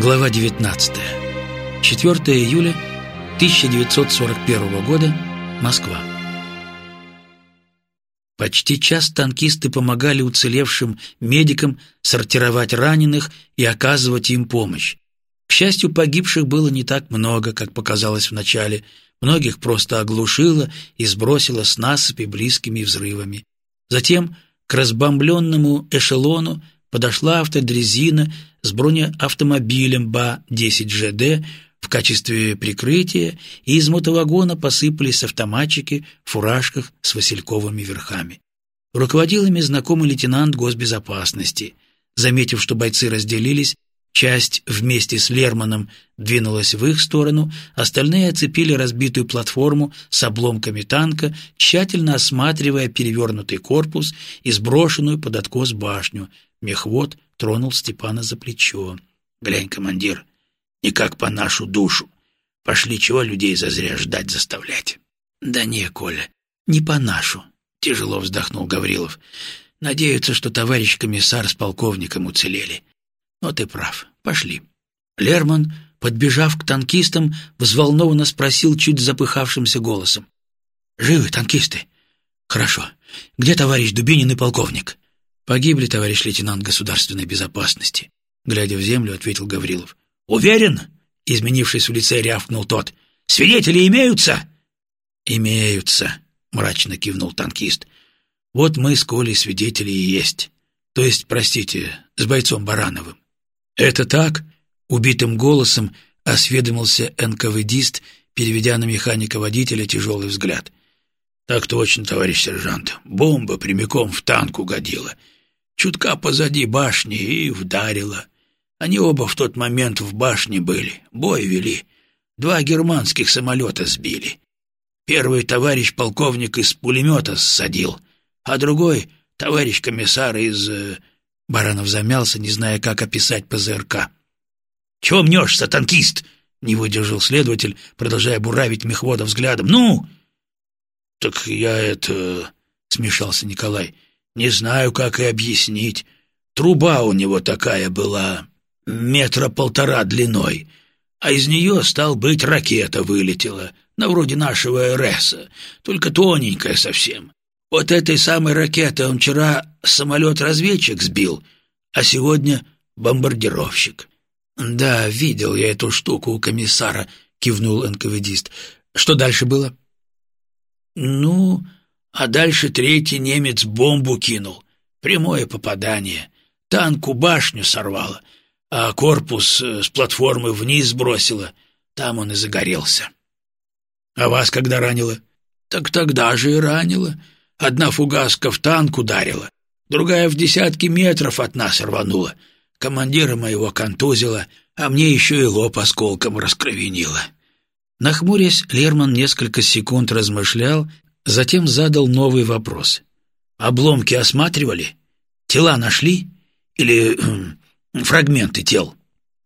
Глава 19. 4 июля 1941 года. Москва. Почти час танкисты помогали уцелевшим медикам сортировать раненых и оказывать им помощь. К счастью, погибших было не так много, как показалось вначале. Многих просто оглушило и сбросило с насыпи близкими взрывами. Затем к разбомбленному эшелону подошла автодрезина с бронеавтомобилем БА-10ЖД в качестве прикрытия, и из мотовагона посыпались автоматчики в фуражках с васильковыми верхами. Руководил ими знакомый лейтенант госбезопасности. Заметив, что бойцы разделились, часть вместе с Лерманом двинулась в их сторону, остальные оцепили разбитую платформу с обломками танка, тщательно осматривая перевернутый корпус и сброшенную под откос башню. Мехвод тронул Степана за плечо. «Глянь, командир, никак по нашу душу. Пошли, чего людей зазря ждать заставлять?» «Да не, Коля, не по нашу», — тяжело вздохнул Гаврилов. «Надеются, что товарищ комиссар с полковником уцелели. Но ты прав, пошли». Лерман, подбежав к танкистам, взволнованно спросил чуть запыхавшимся голосом. «Живы танкисты?» «Хорошо. Где товарищ Дубинин и полковник?» «Погибли, товарищ лейтенант государственной безопасности», — глядя в землю, ответил Гаврилов. «Уверен?» — изменившись в лице, рявкнул тот. «Свидетели имеются?» «Имеются», — мрачно кивнул танкист. «Вот мы с Колей свидетели и есть. То есть, простите, с бойцом Барановым». «Это так?» — убитым голосом осведомился НКВДист, переведя на механика-водителя тяжелый взгляд. «Так точно, товарищ сержант. Бомба прямиком в танк угодила чутка позади башни и вдарила. Они оба в тот момент в башне были, бой вели. Два германских самолета сбили. Первый товарищ полковник из пулемета ссадил, а другой — товарищ комиссар из... Э, Баранов замялся, не зная, как описать ПЗРК. «Чего мнешься, танкист?» — не выдержал следователь, продолжая буравить мехвода взглядом. «Ну!» «Так я это...» — смешался Николай. Не знаю, как и объяснить. Труба у него такая была, метра полтора длиной, а из нее, стал быть, ракета вылетела, на вроде нашего РСа, только тоненькая совсем. Вот этой самой ракетой он вчера самолет-разведчик сбил, а сегодня бомбардировщик. «Да, видел я эту штуку у комиссара», — кивнул НКВДист. «Что дальше было?» «Ну, а дальше третий немец бомбу кинул. Прямое попадание. Танку башню сорвало, а корпус э, с платформы вниз сбросило. Там он и загорелся. А вас когда ранило? Так тогда же и ранило. Одна фугаска в танк ударила, другая в десятки метров от нас рванула. Командира моего контузила, а мне еще и лоб осколком раскровенило. Нахмурясь, Лерман несколько секунд размышлял, Затем задал новый вопрос. «Обломки осматривали? Тела нашли? Или фрагменты тел?»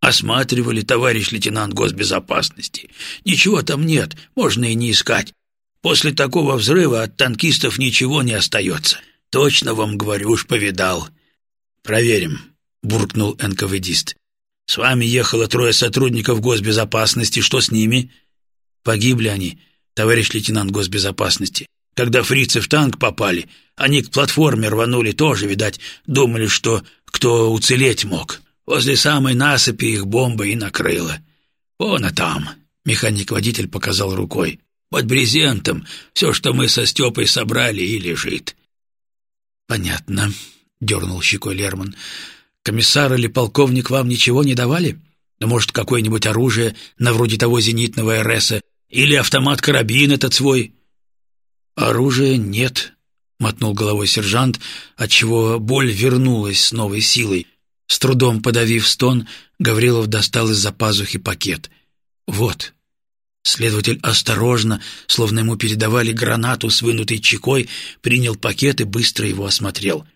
«Осматривали, товарищ лейтенант госбезопасности. Ничего там нет, можно и не искать. После такого взрыва от танкистов ничего не остается. Точно вам говорю, уж повидал». «Проверим», — буркнул НКВДист. «С вами ехало трое сотрудников госбезопасности. Что с ними?» «Погибли они товарищ лейтенант госбезопасности. Когда фрицы в танк попали, они к платформе рванули тоже, видать, думали, что кто уцелеть мог. Возле самой насыпи их бомба и накрыла. Вон а там, механик-водитель показал рукой. Под брезентом все, что мы со Степой собрали, и лежит. Понятно, дернул щекой Лерман. Комиссар или полковник вам ничего не давали? Ну, может, какое-нибудь оружие, на вроде того зенитного РСа, или автомат-карабин этот свой?» «Оружия нет», — мотнул головой сержант, отчего боль вернулась с новой силой. С трудом подавив стон, Гаврилов достал из-за пазухи пакет. «Вот». Следователь осторожно, словно ему передавали гранату с вынутой чекой, принял пакет и быстро его осмотрел.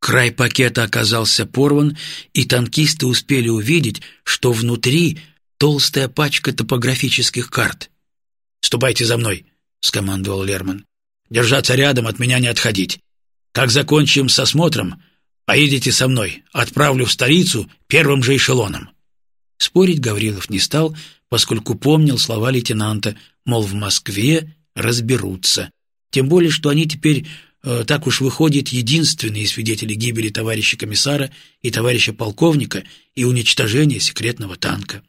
Край пакета оказался порван, и танкисты успели увидеть, что внутри толстая пачка топографических карт. «Ступайте за мной», — скомандовал Лерман. «Держаться рядом, от меня не отходить. Как закончим с осмотром, поедете со мной, отправлю в столицу первым же эшелоном». Спорить Гаврилов не стал, поскольку помнил слова лейтенанта, мол, в Москве разберутся. Тем более, что они теперь, э, так уж выходит, единственные свидетели гибели товарища комиссара и товарища полковника и уничтожения секретного танка.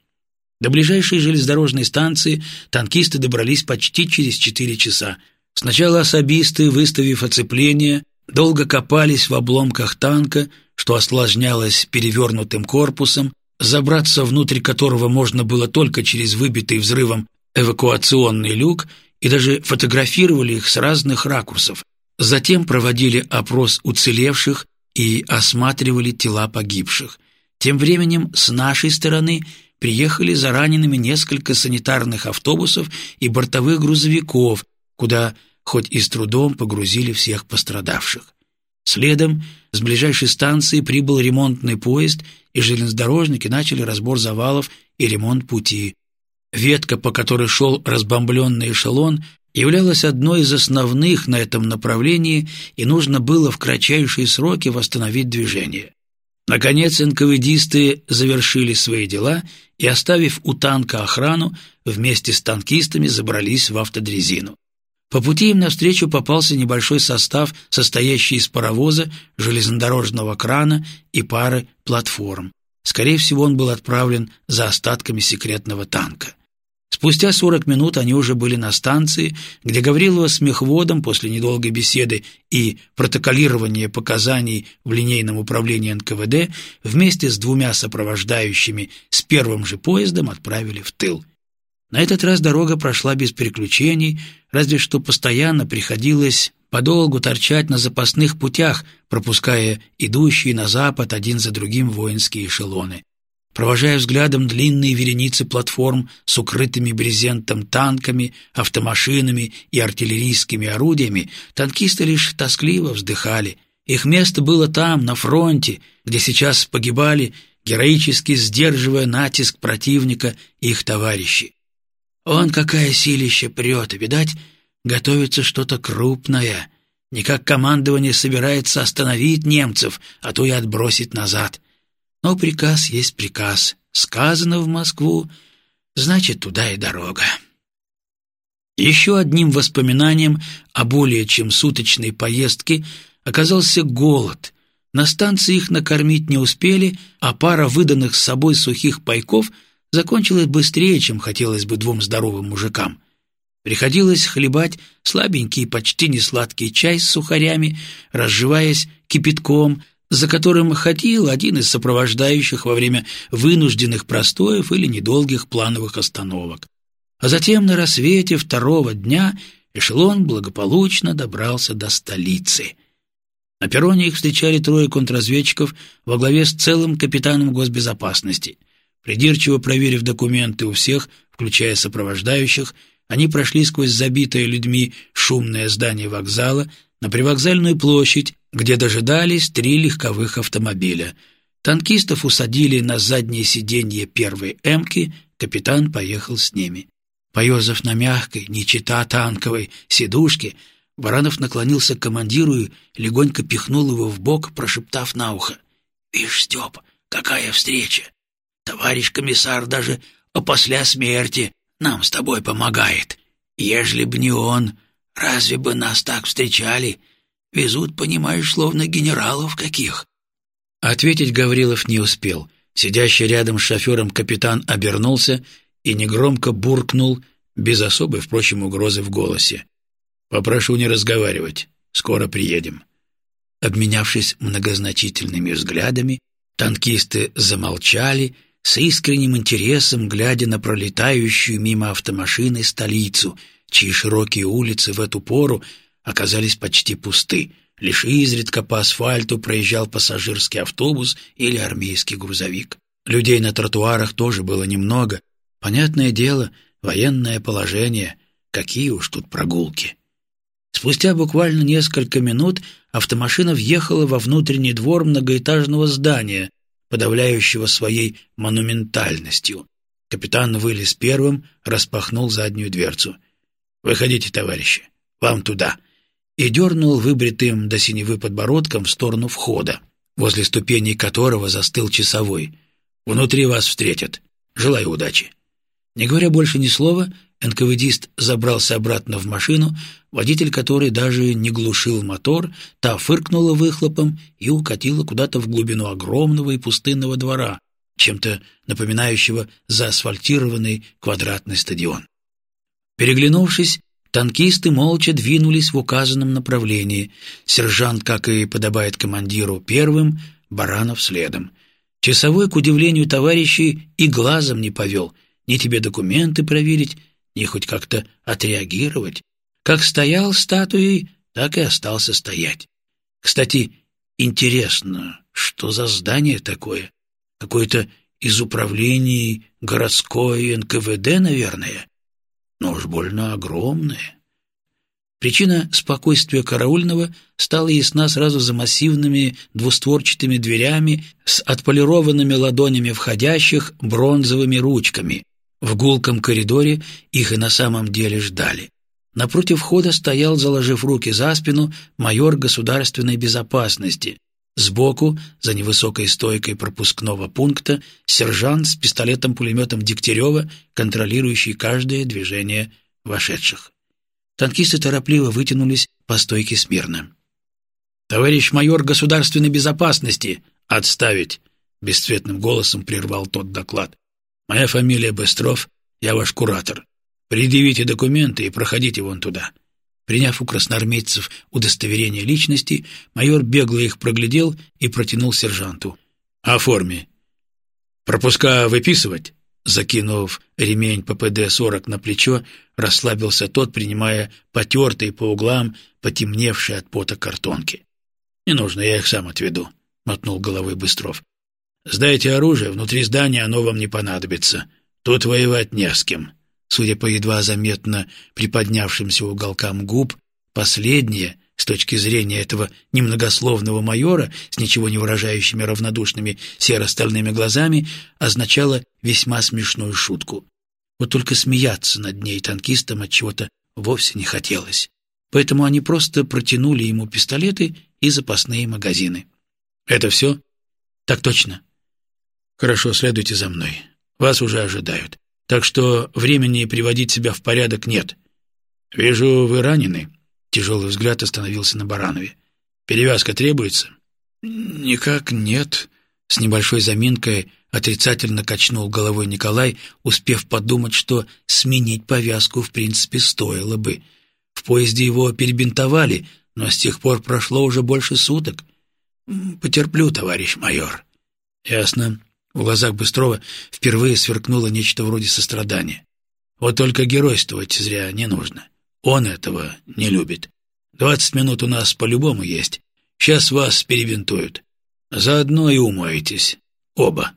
До ближайшей железнодорожной станции танкисты добрались почти через четыре часа. Сначала особисты, выставив оцепление, долго копались в обломках танка, что осложнялось перевернутым корпусом, забраться внутрь которого можно было только через выбитый взрывом эвакуационный люк, и даже фотографировали их с разных ракурсов. Затем проводили опрос уцелевших и осматривали тела погибших. Тем временем с нашей стороны приехали за ранеными несколько санитарных автобусов и бортовых грузовиков, куда хоть и с трудом погрузили всех пострадавших. Следом с ближайшей станции прибыл ремонтный поезд, и железнодорожники начали разбор завалов и ремонт пути. Ветка, по которой шел разбомбленный эшелон, являлась одной из основных на этом направлении, и нужно было в кратчайшие сроки восстановить движение. Наконец НКВДисты завершили свои дела и, оставив у танка охрану, вместе с танкистами забрались в автодрезину. По пути им навстречу попался небольшой состав, состоящий из паровоза, железнодорожного крана и пары платформ. Скорее всего, он был отправлен за остатками секретного танка. Спустя 40 минут они уже были на станции, где Гаврилова с мехводом после недолгой беседы и протоколирования показаний в линейном управлении НКВД вместе с двумя сопровождающими с первым же поездом отправили в тыл. На этот раз дорога прошла без приключений, разве что постоянно приходилось подолгу торчать на запасных путях, пропуская идущие на запад один за другим воинские эшелоны. Провожая взглядом длинные вереницы платформ с укрытыми брезентом танками, автомашинами и артиллерийскими орудиями, танкисты лишь тоскливо вздыхали. Их место было там, на фронте, где сейчас погибали, героически сдерживая натиск противника и их товарищи. Он какая силища прет, видать, готовится что-то крупное. Никак командование собирается остановить немцев, а то и отбросить назад. Но приказ есть приказ. Сказано в Москву, значит, туда и дорога. Еще одним воспоминанием о более чем суточной поездке оказался голод. На станции их накормить не успели, а пара выданных с собой сухих пайков закончилась быстрее, чем хотелось бы двум здоровым мужикам. Приходилось хлебать слабенький, почти несладкий чай с сухарями, разживаясь кипятком, за которым ходил один из сопровождающих во время вынужденных простоев или недолгих плановых остановок. А затем на рассвете второго дня эшелон благополучно добрался до столицы. На перроне их встречали трое контрразведчиков во главе с целым капитаном госбезопасности. Придирчиво проверив документы у всех, включая сопровождающих, они прошли сквозь забитое людьми шумное здание вокзала на привокзальную площадь где дожидались три легковых автомобиля. Танкистов усадили на заднее сиденье первой «Эмки», капитан поехал с ними. Поезов на мягкой, не чита танковой, сидушке, Баранов наклонился к командиру и легонько пихнул его в бок, прошептав на ухо. «Вишь, Степ, какая встреча! Товарищ комиссар даже опосля смерти нам с тобой помогает. Ежели б не он, разве бы нас так встречали?» Везут, понимаешь, словно генералов каких». Ответить Гаврилов не успел. Сидящий рядом с шофером капитан обернулся и негромко буркнул, без особой, впрочем, угрозы в голосе. «Попрошу не разговаривать. Скоро приедем». Обменявшись многозначительными взглядами, танкисты замолчали, с искренним интересом глядя на пролетающую мимо автомашины столицу, чьи широкие улицы в эту пору оказались почти пусты. Лишь изредка по асфальту проезжал пассажирский автобус или армейский грузовик. Людей на тротуарах тоже было немного. Понятное дело, военное положение. Какие уж тут прогулки. Спустя буквально несколько минут автомашина въехала во внутренний двор многоэтажного здания, подавляющего своей монументальностью. Капитан вылез первым, распахнул заднюю дверцу. «Выходите, товарищи, вам туда и дернул выбритым до синевы подбородком в сторону входа, возле ступеней которого застыл часовой. «Внутри вас встретят. Желаю удачи». Не говоря больше ни слова, НКВДист забрался обратно в машину, водитель которой даже не глушил мотор, та фыркнула выхлопом и укатила куда-то в глубину огромного и пустынного двора, чем-то напоминающего заасфальтированный квадратный стадион. Переглянувшись, танкисты молча двинулись в указанном направлении, сержант, как и подобает командиру, первым, Баранов следом. Часовой, к удивлению товарищей, и глазом не повел, ни тебе документы проверить, ни хоть как-то отреагировать. Как стоял статуей, так и остался стоять. Кстати, интересно, что за здание такое? Какое-то из управлений городской НКВД, наверное? Но уж больно огромное. Причина спокойствия караульного стала ясна сразу за массивными двустворчатыми дверями с отполированными ладонями входящих бронзовыми ручками. В гулком коридоре их и на самом деле ждали. Напротив входа стоял, заложив руки за спину, майор государственной безопасности. Сбоку, за невысокой стойкой пропускного пункта, сержант с пистолетом-пулеметом Дегтярева, контролирующий каждое движение вошедших. Танкисты торопливо вытянулись по стойке смирно. «Товарищ майор государственной безопасности! Отставить!» — бесцветным голосом прервал тот доклад. «Моя фамилия Быстров, я ваш куратор. Предъявите документы и проходите вон туда». Приняв у красноармейцев удостоверение личности, майор бегло их проглядел и протянул сержанту. «Оформи». «Пропуска выписывать?» Закинув ремень ППД-40 на плечо, расслабился тот, принимая потертые по углам, потемневшие от пота картонки. «Не нужно, я их сам отведу», — мотнул головой Быстров. «Сдайте оружие, внутри здания оно вам не понадобится. Тут воевать не с кем». Судя по едва заметно приподнявшимся уголкам губ, последнее, с точки зрения этого немногословного майора с ничего не выражающими равнодушными серо-стальными глазами, означало весьма смешную шутку. Вот только смеяться над ней танкистам от чего-то вовсе не хотелось. Поэтому они просто протянули ему пистолеты и запасные магазины. «Это все?» «Так точно». «Хорошо, следуйте за мной. Вас уже ожидают так что времени приводить себя в порядок нет. Вижу, вы ранены. Тяжелый взгляд остановился на Баранове. Перевязка требуется? Никак нет. С небольшой заминкой отрицательно качнул головой Николай, успев подумать, что сменить повязку в принципе стоило бы. В поезде его перебинтовали, но с тех пор прошло уже больше суток. Потерплю, товарищ майор. Ясно. В глазах Быстрова впервые сверкнуло нечто вроде сострадания. Вот только геройствовать зря не нужно. Он этого не любит. Двадцать минут у нас по-любому есть. Сейчас вас перебинтуют. Заодно и умоетесь. Оба.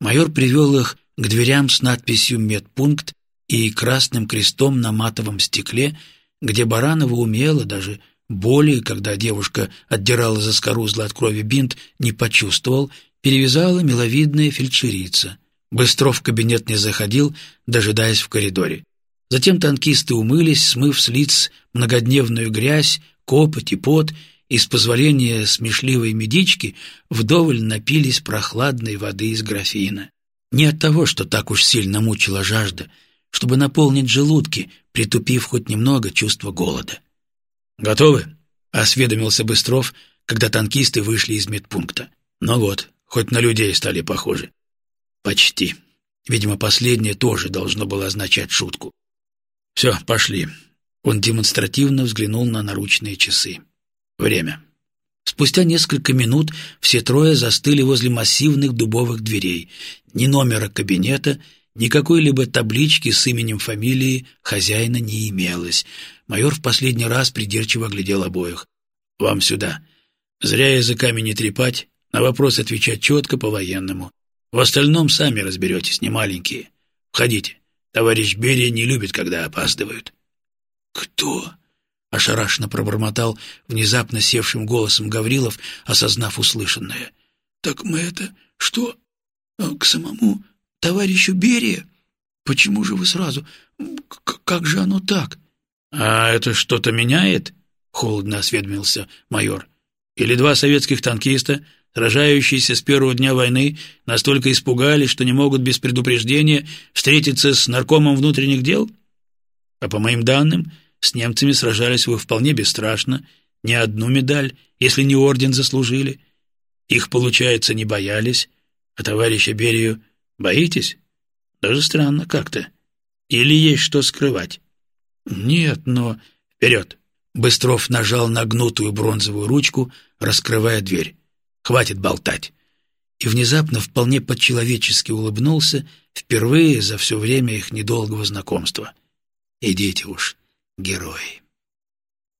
Майор привел их к дверям с надписью «Медпункт» и красным крестом на матовом стекле, где Баранова умела даже боли, когда девушка отдирала за заскорузлый от крови бинт, не почувствовал перевязала миловидная фельдшерица. Быстров в кабинет не заходил, дожидаясь в коридоре. Затем танкисты умылись, смыв с лиц многодневную грязь, копоть и пот, и с позволения смешливой медички вдоволь напились прохладной воды из графина. Не от того, что так уж сильно мучила жажда, чтобы наполнить желудки, притупив хоть немного чувство голода. «Готовы?» — осведомился Быстров, когда танкисты вышли из медпункта. «Ну вот, Хоть на людей стали похожи. Почти. Видимо, последнее тоже должно было означать шутку. Все, пошли. Он демонстративно взглянул на наручные часы. Время. Спустя несколько минут все трое застыли возле массивных дубовых дверей. Ни номера кабинета, ни какой-либо таблички с именем фамилии хозяина не имелось. Майор в последний раз придирчиво глядел обоих. «Вам сюда. Зря языками не трепать, на вопрос отвечать четко по-военному. В остальном сами разберетесь, не маленькие. Входите. Товарищ Берия не любит, когда опаздывают». «Кто?» — ошарашенно пробормотал внезапно севшим голосом Гаврилов, осознав услышанное. «Так мы это... что? А, к самому товарищу Берия? Почему же вы сразу... как же оно так?» «А это что-то меняет?» — холодно осведомился майор. «Или два советских танкиста сражающиеся с первого дня войны, настолько испугались, что не могут без предупреждения встретиться с наркомом внутренних дел? А по моим данным, с немцами сражались вы вполне бесстрашно, ни одну медаль, если не орден заслужили. Их, получается, не боялись, а товарища Берию боитесь? Даже странно как-то. Или есть что скрывать? Нет, но... Вперед! Быстров нажал на гнутую бронзовую ручку, раскрывая дверь. «Хватит болтать!» И внезапно вполне по-человечески улыбнулся впервые за все время их недолгого знакомства. «Идите уж, герои!»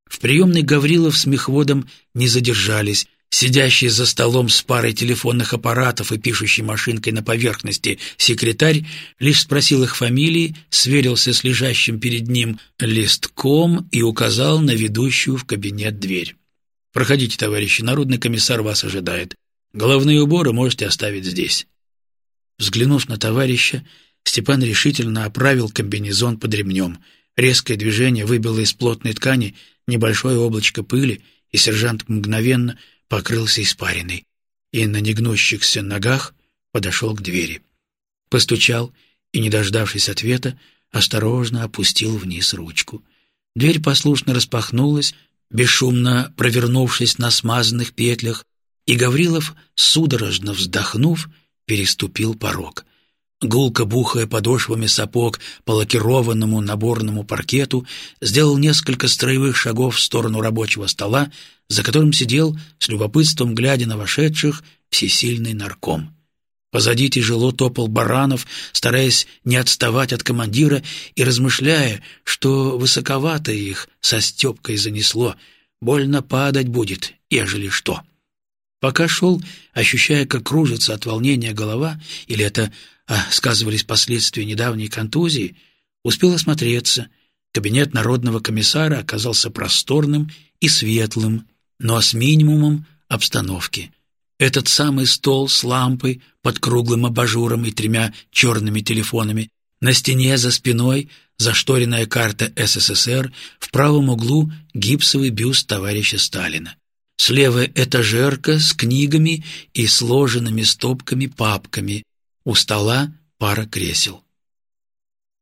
В приемной Гаврилов с мехводом не задержались, Сидящий за столом с парой телефонных аппаратов и пишущей машинкой на поверхности секретарь лишь спросил их фамилии, сверился с лежащим перед ним листком и указал на ведущую в кабинет дверь. «Проходите, товарищи, народный комиссар вас ожидает. Головные уборы можете оставить здесь». Взглянув на товарища, Степан решительно оправил комбинезон под ремнем. Резкое движение выбило из плотной ткани небольшое облачко пыли, и сержант мгновенно – покрылся испариной и на негнущихся ногах подошел к двери. Постучал и, не дождавшись ответа, осторожно опустил вниз ручку. Дверь послушно распахнулась, бесшумно провернувшись на смазанных петлях, и Гаврилов, судорожно вздохнув, переступил порог. Гулко бухая подошвами сапог по лакированному наборному паркету, сделал несколько строевых шагов в сторону рабочего стола, за которым сидел, с любопытством глядя на вошедших, всесильный нарком. Позади тяжело топал Баранов, стараясь не отставать от командира и размышляя, что высоковато их со Степкой занесло, больно падать будет, ежели что. Пока шел, ощущая, как кружится от волнения голова, или это а сказывались последствия недавней контузии, успел осмотреться. Кабинет народного комиссара оказался просторным и светлым, но с минимумом обстановки. Этот самый стол с лампой под круглым абажуром и тремя черными телефонами, на стене за спиной зашторенная карта СССР, в правом углу гипсовый бюст товарища Сталина. Слева этажерка с книгами и сложенными стопками папками, у стола пара кресел.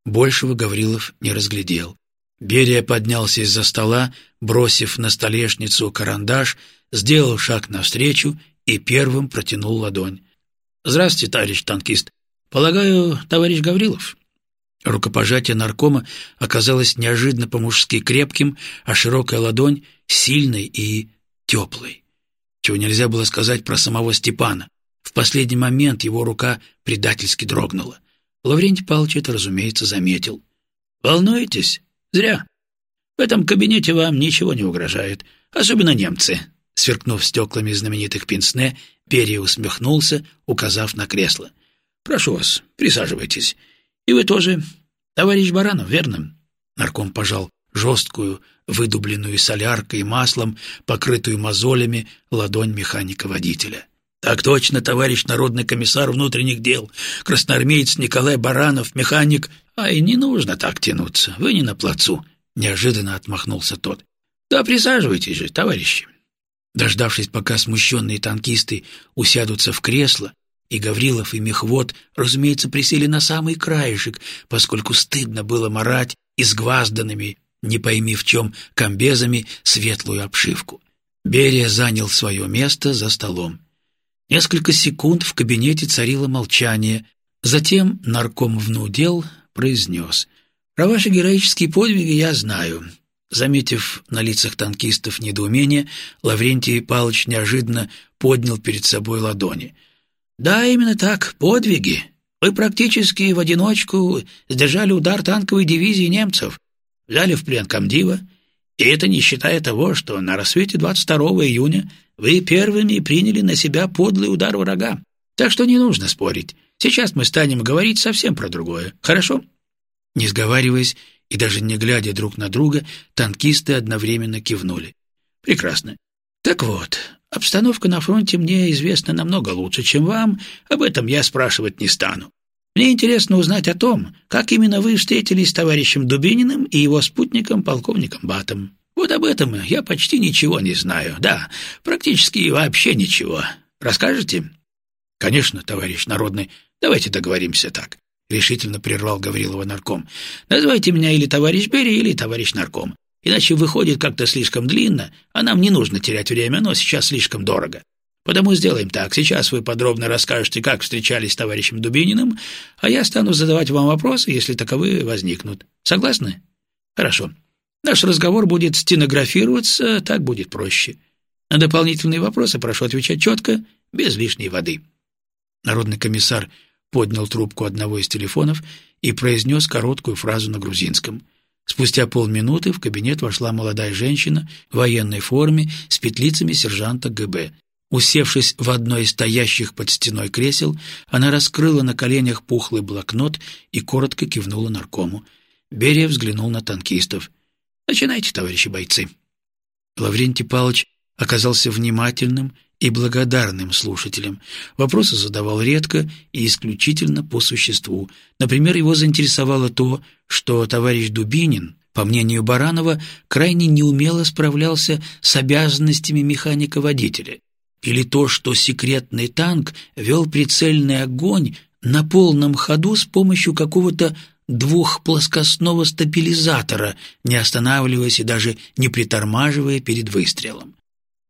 Большего Гаврилов не разглядел. Берия поднялся из-за стола, бросив на столешницу карандаш, сделал шаг навстречу и первым протянул ладонь. «Здравствуйте, товарищ танкист. Полагаю, товарищ Гаврилов?» Рукопожатие наркома оказалось неожиданно по-мужски крепким, а широкая ладонь — сильной и теплой. Чего нельзя было сказать про самого Степана. В последний момент его рука предательски дрогнула. Лаврентий Павлович это, разумеется, заметил. «Волнуетесь? Зря. В этом кабинете вам ничего не угрожает, особенно немцы». Сверкнув стеклами знаменитых пенсне, Берия усмехнулся, указав на кресло. «Прошу вас, присаживайтесь. И вы тоже, товарищ Баранов, верно?» Нарком пожал жесткую, выдубленную соляркой и маслом, покрытую мозолями, ладонь механика-водителя. Так точно, товарищ народный комиссар внутренних дел, красноармеец Николай Баранов, механик. А и не нужно так тянуться, вы не на плацу, неожиданно отмахнулся тот. Да присаживайтесь же, товарищи. Дождавшись, пока смущенные танкисты усядутся в кресло, и Гаврилов, и Мехвод, разумеется, присели на самый краешек, поскольку стыдно было марать изгвазданными, не пойми в чем, комбезами светлую обшивку. Берия занял свое место за столом. Несколько секунд в кабинете царило молчание. Затем нарком внудел, произнес. «Про ваши героические подвиги я знаю». Заметив на лицах танкистов недоумение, Лаврентий Павлович неожиданно поднял перед собой ладони. «Да, именно так, подвиги. Вы практически в одиночку сдержали удар танковой дивизии немцев, взяли в плен комдива, и это не считая того, что на рассвете 22 июня вы первыми приняли на себя подлый удар врага. Так что не нужно спорить. Сейчас мы станем говорить совсем про другое. Хорошо?» Не сговариваясь и даже не глядя друг на друга, танкисты одновременно кивнули. «Прекрасно. Так вот, обстановка на фронте мне известна намного лучше, чем вам. Об этом я спрашивать не стану. Мне интересно узнать о том, как именно вы встретились с товарищем Дубининым и его спутником, полковником Батом. Вот об этом я почти ничего не знаю. Да, практически вообще ничего. Расскажете?» «Конечно, товарищ народный. Давайте договоримся так», — решительно прервал Гаврилова нарком. «Называйте меня или товарищ Берия, или товарищ нарком. Иначе выходит как-то слишком длинно, а нам не нужно терять время, но сейчас слишком дорого. Потому сделаем так. Сейчас вы подробно расскажете, как встречались с товарищем Дубининым, а я стану задавать вам вопросы, если таковые возникнут. Согласны? Хорошо. Наш разговор будет стенографироваться, так будет проще. На дополнительные вопросы прошу отвечать четко, без лишней воды». Народный комиссар поднял трубку одного из телефонов и произнес короткую фразу на грузинском. Спустя полминуты в кабинет вошла молодая женщина в военной форме с петлицами сержанта ГБ. Усевшись в одно из стоящих под стеной кресел, она раскрыла на коленях пухлый блокнот и коротко кивнула наркому. Берия взглянул на танкистов. «Начинайте, товарищи бойцы». Лаврентий Павлович оказался внимательным и благодарным слушателем. Вопросы задавал редко и исключительно по существу. Например, его заинтересовало то, что товарищ Дубинин, по мнению Баранова, крайне неумело справлялся с обязанностями механика-водителя или то, что секретный танк вел прицельный огонь на полном ходу с помощью какого-то двухплоскостного стабилизатора, не останавливаясь и даже не притормаживая перед выстрелом.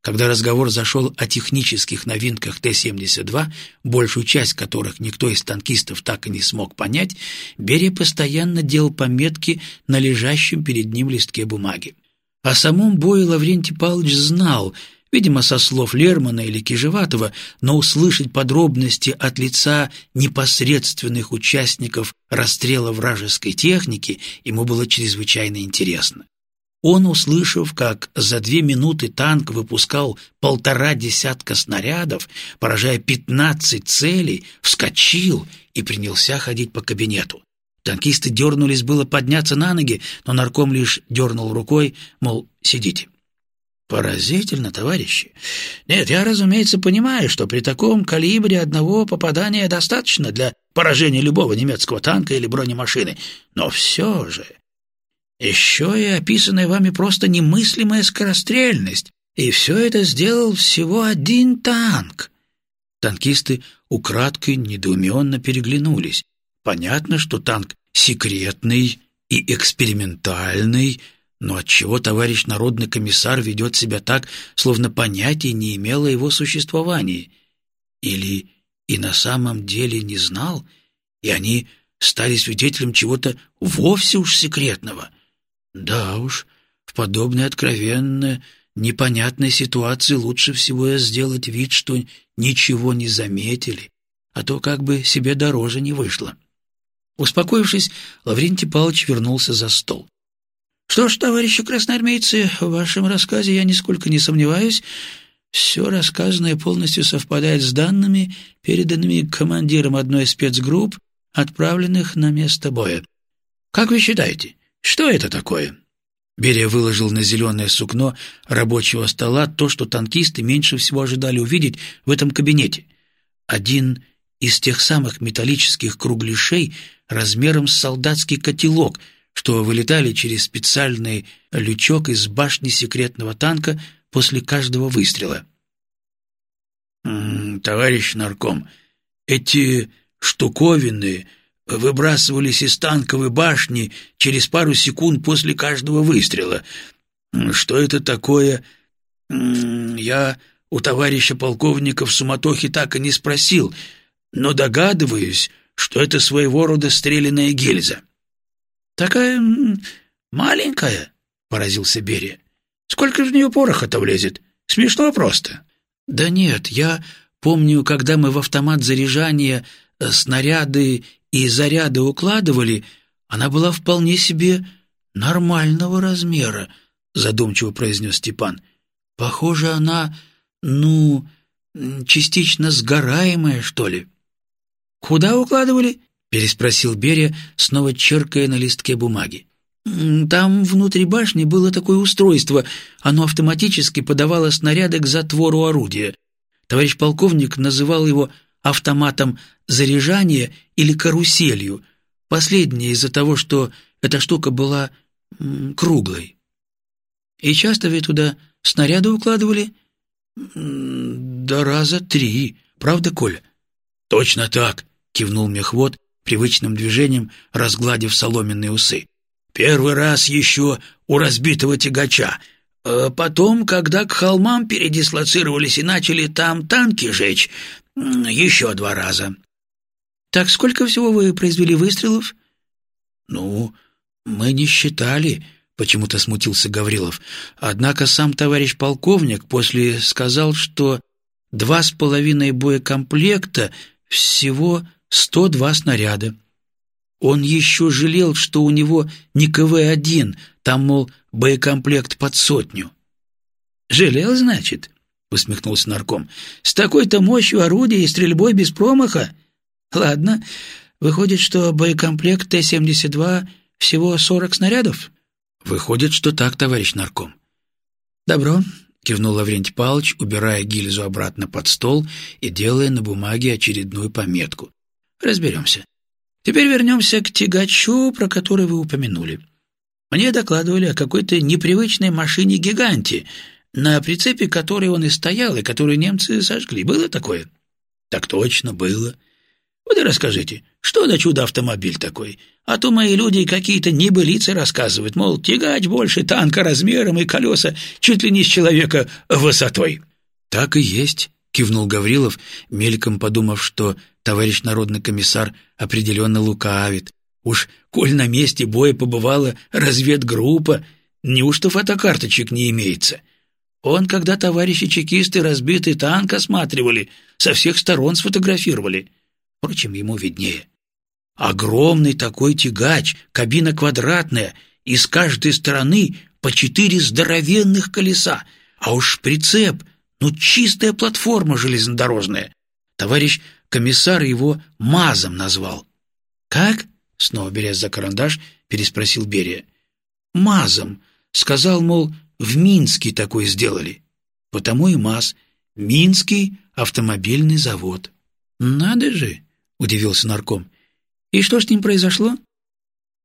Когда разговор зашел о технических новинках Т-72, большую часть которых никто из танкистов так и не смог понять, Берия постоянно делал пометки на лежащем перед ним листке бумаги. О самом бое Лаврентий Павлович знал – видимо, со слов Лермана или Кижеватова, но услышать подробности от лица непосредственных участников расстрела вражеской техники ему было чрезвычайно интересно. Он, услышав, как за две минуты танк выпускал полтора десятка снарядов, поражая пятнадцать целей, вскочил и принялся ходить по кабинету. Танкисты дернулись было подняться на ноги, но нарком лишь дернул рукой, мол, сидите. Поразительно, товарищи. Нет, я, разумеется, понимаю, что при таком калибре одного попадания достаточно для поражения любого немецкого танка или бронемашины. Но все же... Еще и описанная вами просто немыслимая скорострельность. И все это сделал всего один танк. Танкисты украдкой недоуменно переглянулись. Понятно, что танк секретный и экспериментальный, но отчего товарищ народный комиссар ведет себя так, словно понятия не имел о его существовании? Или и на самом деле не знал, и они стали свидетелем чего-то вовсе уж секретного? Да уж, в подобной откровенно непонятной ситуации лучше всего сделать вид, что ничего не заметили, а то как бы себе дороже не вышло. Успокоившись, Лаврентий Павлович вернулся за стол. Что ж, товарищи красноармейцы, в вашем рассказе я нисколько не сомневаюсь. Все рассказанное полностью совпадает с данными, переданными командиром одной из спецгрупп, отправленных на место боя. Как вы считаете, что это такое?» Берия выложил на зеленое сукно рабочего стола то, что танкисты меньше всего ожидали увидеть в этом кабинете. Один из тех самых металлических кругляшей размером с солдатский котелок — что вылетали через специальный лючок из башни секретного танка после каждого выстрела. «Товарищ нарком, эти штуковины выбрасывались из танковой башни через пару секунд после каждого выстрела. Что это такое? Я у товарища полковника в суматохе так и не спросил, но догадываюсь, что это своего рода стрелянная гильза». «Такая маленькая», — поразился Берия. «Сколько в нее пороха-то влезет? Смешно просто». «Да нет, я помню, когда мы в автомат заряжания снаряды и заряды укладывали, она была вполне себе нормального размера», — задумчиво произнес Степан. «Похоже, она, ну, частично сгораемая, что ли». «Куда укладывали?» — переспросил Берия, снова черкая на листке бумаги. «Там внутри башни было такое устройство. Оно автоматически подавало снаряды к затвору орудия. Товарищ полковник называл его автоматом заряжания или каруселью. Последнее из-за того, что эта штука была круглой. И часто вы туда снаряды укладывали?» да раза три. Правда, Коля?» «Точно так», — кивнул мехвод, привычным движением разгладив соломенные усы. «Первый раз еще у разбитого тягача. А потом, когда к холмам передислоцировались и начали там танки жечь, еще два раза». «Так сколько всего вы произвели выстрелов?» «Ну, мы не считали», — почему-то смутился Гаврилов. «Однако сам товарищ полковник после сказал, что два с половиной боекомплекта всего сто два снаряда. Он еще жалел, что у него не КВ-1, там, мол, боекомплект под сотню. «Жалел, значит?» — усмехнулся нарком. «С такой-то мощью орудия и стрельбой без промаха? Ладно, выходит, что боекомплект Т-72 всего сорок снарядов?» «Выходит, что так, товарищ нарком». «Добро», — кивнул Лаврентий Павлович, убирая гильзу обратно под стол и делая на бумаге очередную пометку. Разберемся. Теперь вернемся к тягачу, про который вы упомянули. Мне докладывали о какой-то непривычной машине-гиганте, на прицепе которой он и стоял, и которую немцы сожгли. Было такое? Так точно, было. Вот и расскажите, что за чудо-автомобиль такой? А то мои люди какие-то небылицы рассказывают, мол, тягач больше танка размером и колеса чуть ли не с человека высотой. Так и есть. — кивнул Гаврилов, мельком подумав, что товарищ народный комиссар определенно лукавит. «Уж коль на месте боя побывала разведгруппа, неужто фотокарточек не имеется?» Он, когда товарищи чекисты разбитый танк осматривали, со всех сторон сфотографировали. Впрочем, ему виднее. Огромный такой тягач, кабина квадратная, и с каждой стороны по четыре здоровенных колеса, а уж прицеп ну, чистая платформа железнодорожная. Товарищ комиссар его МАЗом назвал. «Как?» — снова берясь за карандаш, переспросил Берия. «МАЗом. Сказал, мол, в Минске такой сделали. Потому и МАЗ. Минский автомобильный завод». «Надо же!» — удивился нарком. «И что с ним произошло?»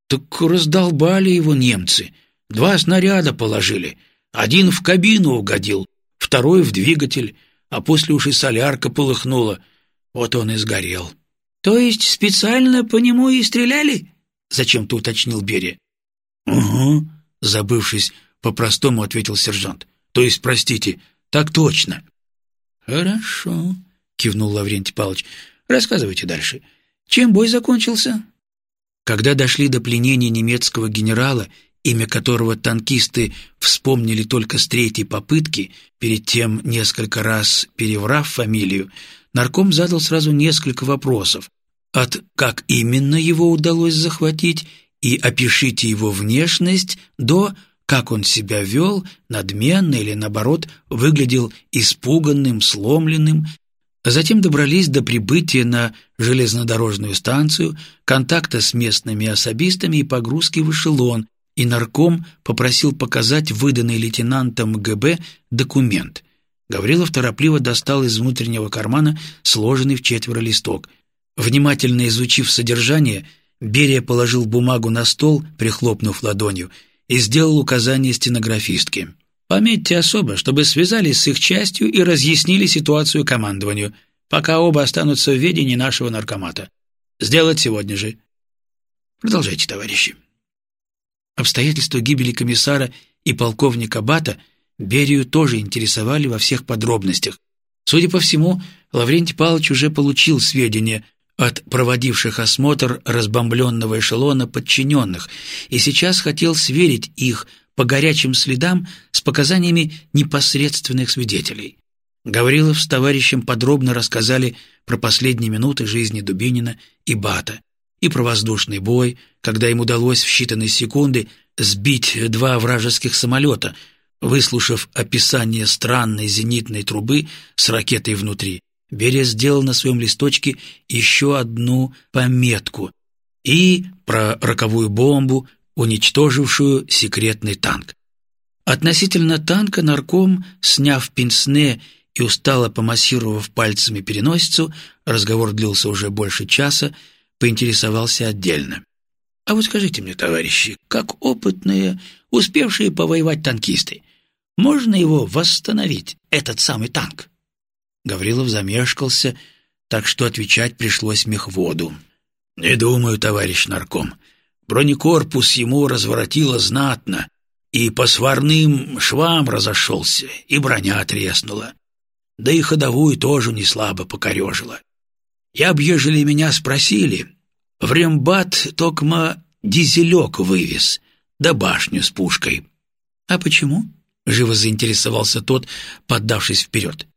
«Так раздолбали его немцы. Два снаряда положили. Один в кабину угодил, второй в двигатель, а после уж и солярка полыхнула. Вот он и сгорел. «То есть специально по нему и стреляли?» — зачем-то уточнил Берия. «Угу», — забывшись, по-простому ответил сержант. «То есть, простите, так точно». «Хорошо», — кивнул Лаврентий Павлович. «Рассказывайте дальше. Чем бой закончился?» Когда дошли до пленения немецкого генерала имя которого танкисты вспомнили только с третьей попытки, перед тем несколько раз переврав фамилию, нарком задал сразу несколько вопросов. От «как именно его удалось захватить» и «опишите его внешность» до «как он себя вел», надменно или, наоборот, выглядел испуганным, сломленным, Затем добрались до прибытия на железнодорожную станцию, контакта с местными особистами и погрузки в эшелон, и нарком попросил показать выданный лейтенантом ГБ документ. Гаврилов торопливо достал из внутреннего кармана сложенный в четверо листок. Внимательно изучив содержание, Берия положил бумагу на стол, прихлопнув ладонью, и сделал указание стенографистке. «Пометьте особо, чтобы связались с их частью и разъяснили ситуацию командованию, пока оба останутся в ведении нашего наркомата. Сделать сегодня же. Продолжайте, товарищи». Обстоятельства гибели комиссара и полковника Бата Берию тоже интересовали во всех подробностях. Судя по всему, Лаврентий Павлович уже получил сведения от проводивших осмотр разбомбленного эшелона подчиненных и сейчас хотел сверить их по горячим следам с показаниями непосредственных свидетелей. Гаврилов с товарищем подробно рассказали про последние минуты жизни Дубинина и Бата, и про воздушный бой, когда им удалось в считанные секунды сбить два вражеских самолета, выслушав описание странной зенитной трубы с ракетой внутри. Берия сделал на своем листочке еще одну пометку и про роковую бомбу, уничтожившую секретный танк. Относительно танка нарком, сняв пенсне и устало помассировав пальцами переносицу, разговор длился уже больше часа, поинтересовался отдельно. «А вот скажите мне, товарищи, как опытные, успевшие повоевать танкисты, можно его восстановить, этот самый танк?» Гаврилов замешкался, так что отвечать пришлось мехводу. «Не думаю, товарищ нарком. Бронекорпус ему разворотило знатно, и по сварным швам разошелся, и броня треснула. Да и ходовую тоже не слабо покорежила. Я б, ежели меня спросили, в рембат токма дизелек вывез, да башню с пушкой. А почему? Живо заинтересовался тот, поддавшись вперед.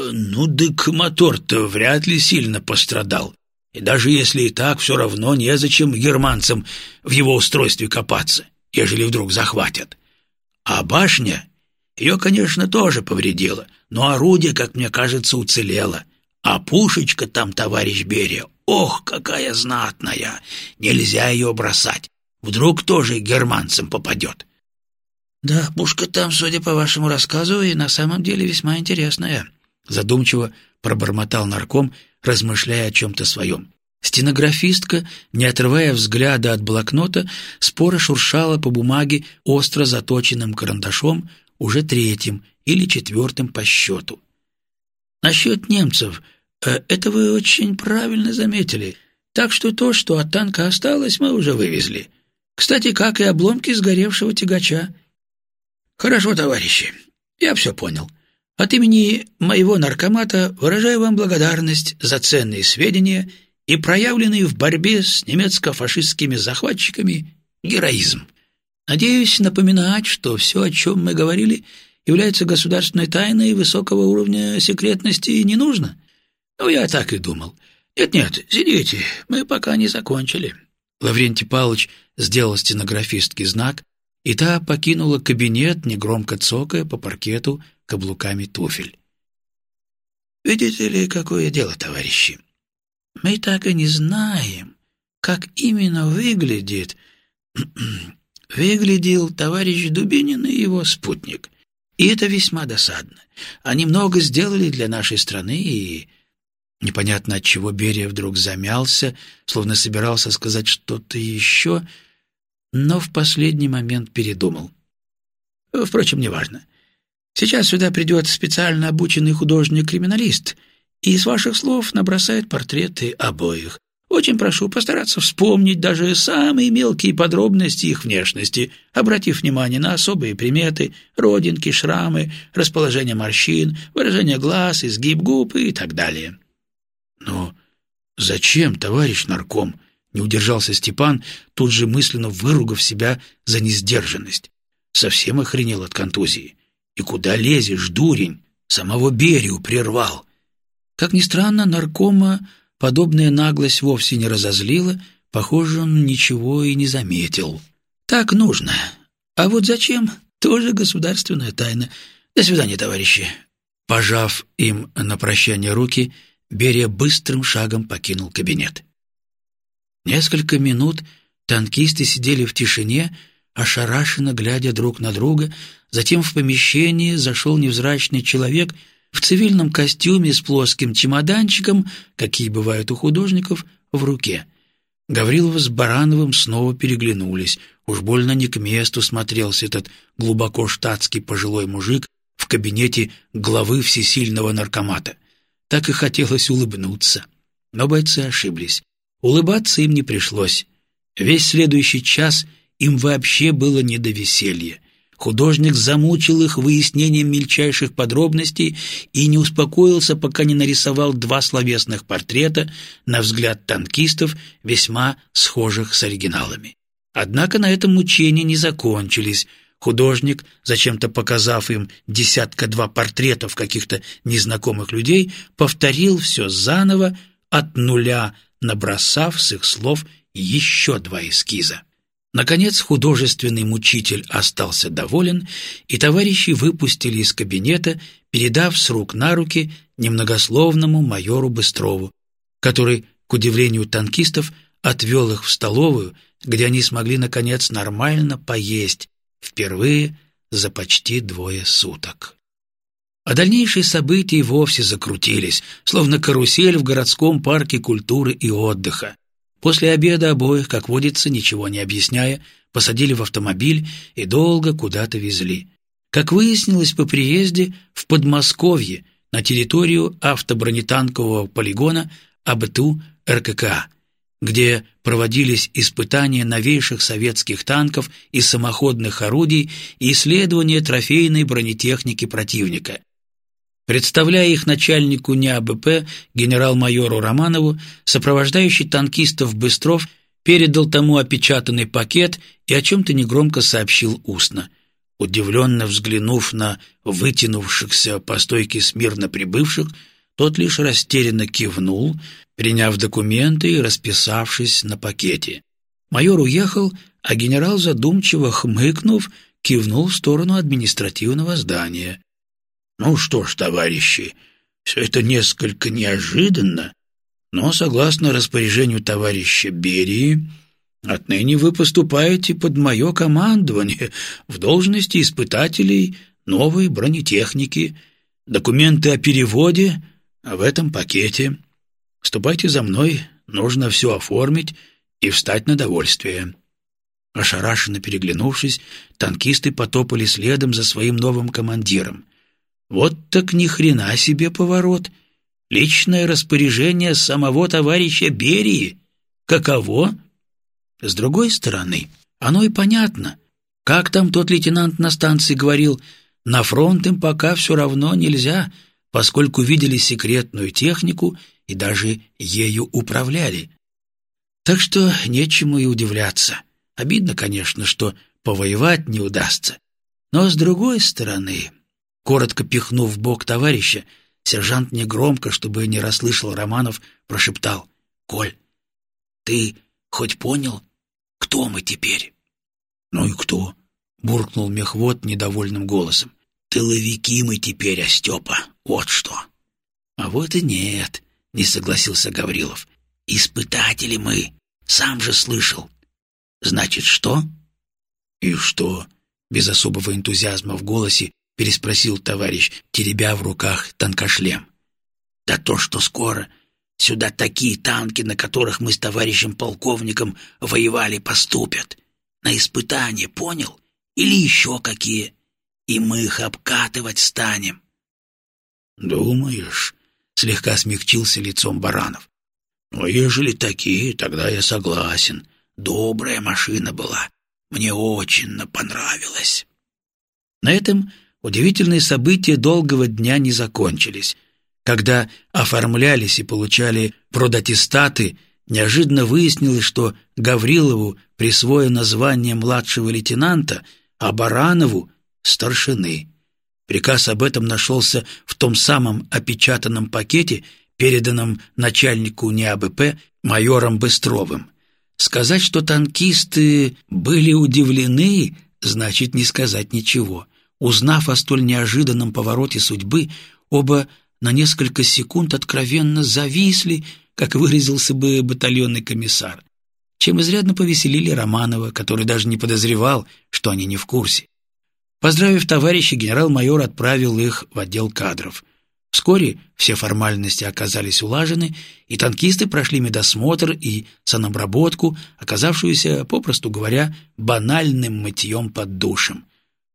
Ну, дык мотор-то вряд ли сильно пострадал. И даже если и так, все равно незачем германцам в его устройстве копаться, ежели вдруг захватят. А башня, ее, конечно, тоже повредила, но орудие, как мне кажется, уцелело. А пушечка там, товарищ Берия, ох, какая знатная! Нельзя ее бросать. Вдруг тоже германцам попадет. «Да, пушка там, судя по вашему рассказу, и на самом деле весьма интересная», задумчиво пробормотал нарком, размышляя о чем-то своем. Стенографистка, не отрывая взгляда от блокнота, споро шуршала по бумаге остро заточенным карандашом, уже третьим или четвертым по счету. «Насчет немцев, э, это вы очень правильно заметили. Так что то, что от танка осталось, мы уже вывезли. Кстати, как и обломки сгоревшего тягача». «Хорошо, товарищи, я все понял. От имени моего наркомата выражаю вам благодарность за ценные сведения и проявленный в борьбе с немецко-фашистскими захватчиками героизм. Надеюсь напоминать, что все, о чем мы говорили, является государственной тайной высокого уровня секретности и не нужно. Ну, я так и думал. Нет-нет, сидите, мы пока не закончили. Лаврентий Павлович сделал стенографистский знак, и та покинула кабинет, негромко цокая по паркету каблуками туфель. «Видите ли, какое дело, товарищи? Мы так и не знаем, как именно выглядит... выглядел товарищ Дубинин и его спутник. И это весьма досадно. Они много сделали для нашей страны, и... Непонятно, от чего Берия вдруг замялся, словно собирался сказать что-то еще, но в последний момент передумал. Впрочем, неважно. Сейчас сюда придет специально обученный художник-криминалист и из ваших слов набросает портреты обоих. Очень прошу постараться вспомнить даже самые мелкие подробности их внешности, обратив внимание на особые приметы, родинки, шрамы, расположение морщин, выражение глаз, изгиб губ и так далее. Но зачем, товарищ нарком? Не удержался Степан, тут же мысленно выругав себя за несдержанность. Совсем охренел от контузии. И куда лезешь, дурень? Самого Берию прервал. Как ни странно, наркома подобная наглость вовсе не разозлила, похоже, он ничего и не заметил. Так нужно. А вот зачем? Тоже государственная тайна. До свидания, товарищи. Пожав им на прощание руки, Берия быстрым шагом покинул кабинет. Несколько минут танкисты сидели в тишине, ошарашенно глядя друг на друга, затем в помещение зашел невзрачный человек в цивильном костюме с плоским чемоданчиком, какие бывают у художников, в руке. Гаврилов с Барановым снова переглянулись. Уж больно не к месту смотрелся этот глубоко штатский пожилой мужик в кабинете главы всесильного наркомата. Так и хотелось улыбнуться. Но бойцы ошиблись. Улыбаться им не пришлось. Весь следующий час — им вообще было не до веселья. Художник замучил их выяснением мельчайших подробностей и не успокоился, пока не нарисовал два словесных портрета, на взгляд танкистов, весьма схожих с оригиналами. Однако на этом мучения не закончились. Художник, зачем-то показав им десятка-два портретов каких-то незнакомых людей, повторил все заново, от нуля набросав с их слов еще два эскиза. Наконец художественный мучитель остался доволен, и товарищи выпустили из кабинета, передав с рук на руки немногословному майору Быстрову, который, к удивлению танкистов, отвел их в столовую, где они смогли, наконец, нормально поесть, впервые за почти двое суток. А дальнейшие события вовсе закрутились, словно карусель в городском парке культуры и отдыха. После обеда обоих, как водится, ничего не объясняя, посадили в автомобиль и долго куда-то везли. Как выяснилось по приезде, в Подмосковье, на территорию автобронетанкового полигона АБТУ РКК, где проводились испытания новейших советских танков и самоходных орудий и исследования трофейной бронетехники противника. Представляя их начальнику НИАБП генерал-майору Романову, сопровождающий танкистов Быстров передал тому опечатанный пакет и о чем-то негромко сообщил устно. Удивленно взглянув на вытянувшихся по стойке смирно прибывших, тот лишь растерянно кивнул, приняв документы и расписавшись на пакете. Майор уехал, а генерал, задумчиво хмыкнув, кивнул в сторону административного здания. «Ну что ж, товарищи, все это несколько неожиданно, но, согласно распоряжению товарища Берии, отныне вы поступаете под мое командование в должности испытателей новой бронетехники, документы о переводе в этом пакете. Ступайте за мной, нужно все оформить и встать на довольствие». Ошарашенно переглянувшись, танкисты потопали следом за своим новым командиром. Вот так ни хрена себе поворот. Личное распоряжение самого товарища Берии. Каково? С другой стороны, оно и понятно. Как там тот лейтенант на станции говорил, на фронт им пока все равно нельзя, поскольку видели секретную технику и даже ею управляли. Так что нечему и удивляться. Обидно, конечно, что повоевать не удастся. Но с другой стороны, коротко пихнув в бок товарища, Сержант негромко, чтобы не расслышал Романов, прошептал. «Коль, ты хоть понял, кто мы теперь?» «Ну и кто?» — буркнул мехвод недовольным голосом. «Тыловики мы теперь, Остепа, вот что!» «А вот и нет», — не согласился Гаврилов. «Испытатели мы, сам же слышал». «Значит, что?» «И что?» — без особого энтузиазма в голосе переспросил товарищ, теребя в руках танкошлем. «Да то, что скоро сюда такие танки, на которых мы с товарищем полковником воевали, поступят. На испытание, понял? Или еще какие. И мы их обкатывать станем». «Думаешь?» — слегка смягчился лицом Баранов. «Ну, ежели такие, тогда я согласен. Добрая машина была. Мне очень понравилась». На этом удивительные события долгого дня не закончились. Когда оформлялись и получали продатистаты, неожиданно выяснилось, что Гаврилову присвоено звание младшего лейтенанта, а Баранову — старшины. Приказ об этом нашелся в том самом опечатанном пакете, переданном начальнику НИАБП майором Быстровым. Сказать, что танкисты были удивлены, значит не сказать ничего — Узнав о столь неожиданном повороте судьбы, оба на несколько секунд откровенно зависли, как выразился бы батальонный комиссар, чем изрядно повеселили Романова, который даже не подозревал, что они не в курсе. Поздравив товарища, генерал-майор отправил их в отдел кадров. Вскоре все формальности оказались улажены, и танкисты прошли медосмотр и санобработку, оказавшуюся, попросту говоря, банальным мытьем под душем.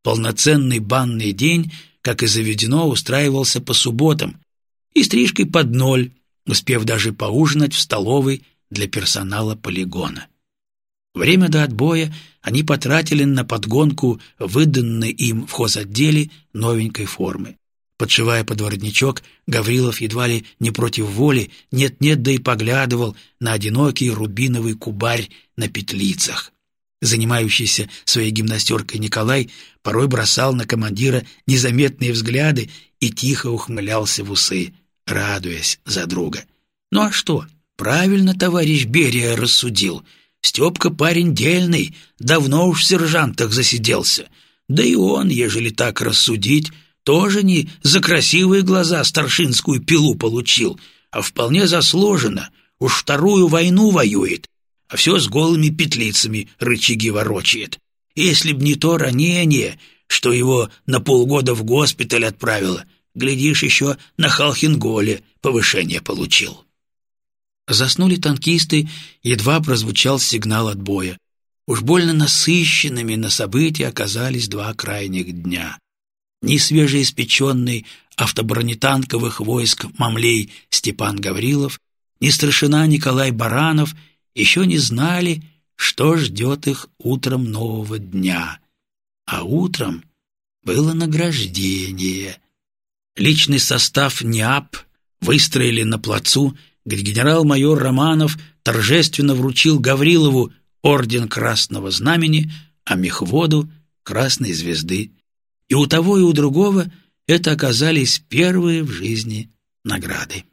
Полноценный банный день, как и заведено, устраивался по субботам и стрижкой под ноль, успев даже поужинать в столовой для персонала полигона. Время до отбоя они потратили на подгонку выданной им в хозотделе новенькой формы. Подшивая под воротничок, Гаврилов едва ли не против воли, нет-нет, да и поглядывал на одинокий рубиновый кубарь на петлицах. Занимающийся своей гимнастеркой Николай порой бросал на командира незаметные взгляды и тихо ухмылялся в усы, радуясь за друга. Ну а что? Правильно товарищ Берия рассудил. Степка парень дельный, давно уж в сержантах засиделся. Да и он, ежели так рассудить, тоже не за красивые глаза старшинскую пилу получил, а вполне заслуженно. Уж вторую войну воюет, а все с голыми петлицами рычаги ворочает. Если б не то ранение, что его на полгода в госпиталь отправило, глядишь, еще на Халхинголе повышение получил. Заснули танкисты, едва прозвучал сигнал отбоя. Уж больно насыщенными на события оказались два крайних дня. ни свежеиспеченный автобронетанковых войск мамлей Степан Гаврилов, ни старшина Николай Баранов еще не знали, что ждет их утром нового дня. А утром было награждение. Личный состав НИАП выстроили на плацу, где генерал-майор Романов торжественно вручил Гаврилову орден Красного Знамени, а мехводу — Красной Звезды. И у того, и у другого это оказались первые в жизни награды.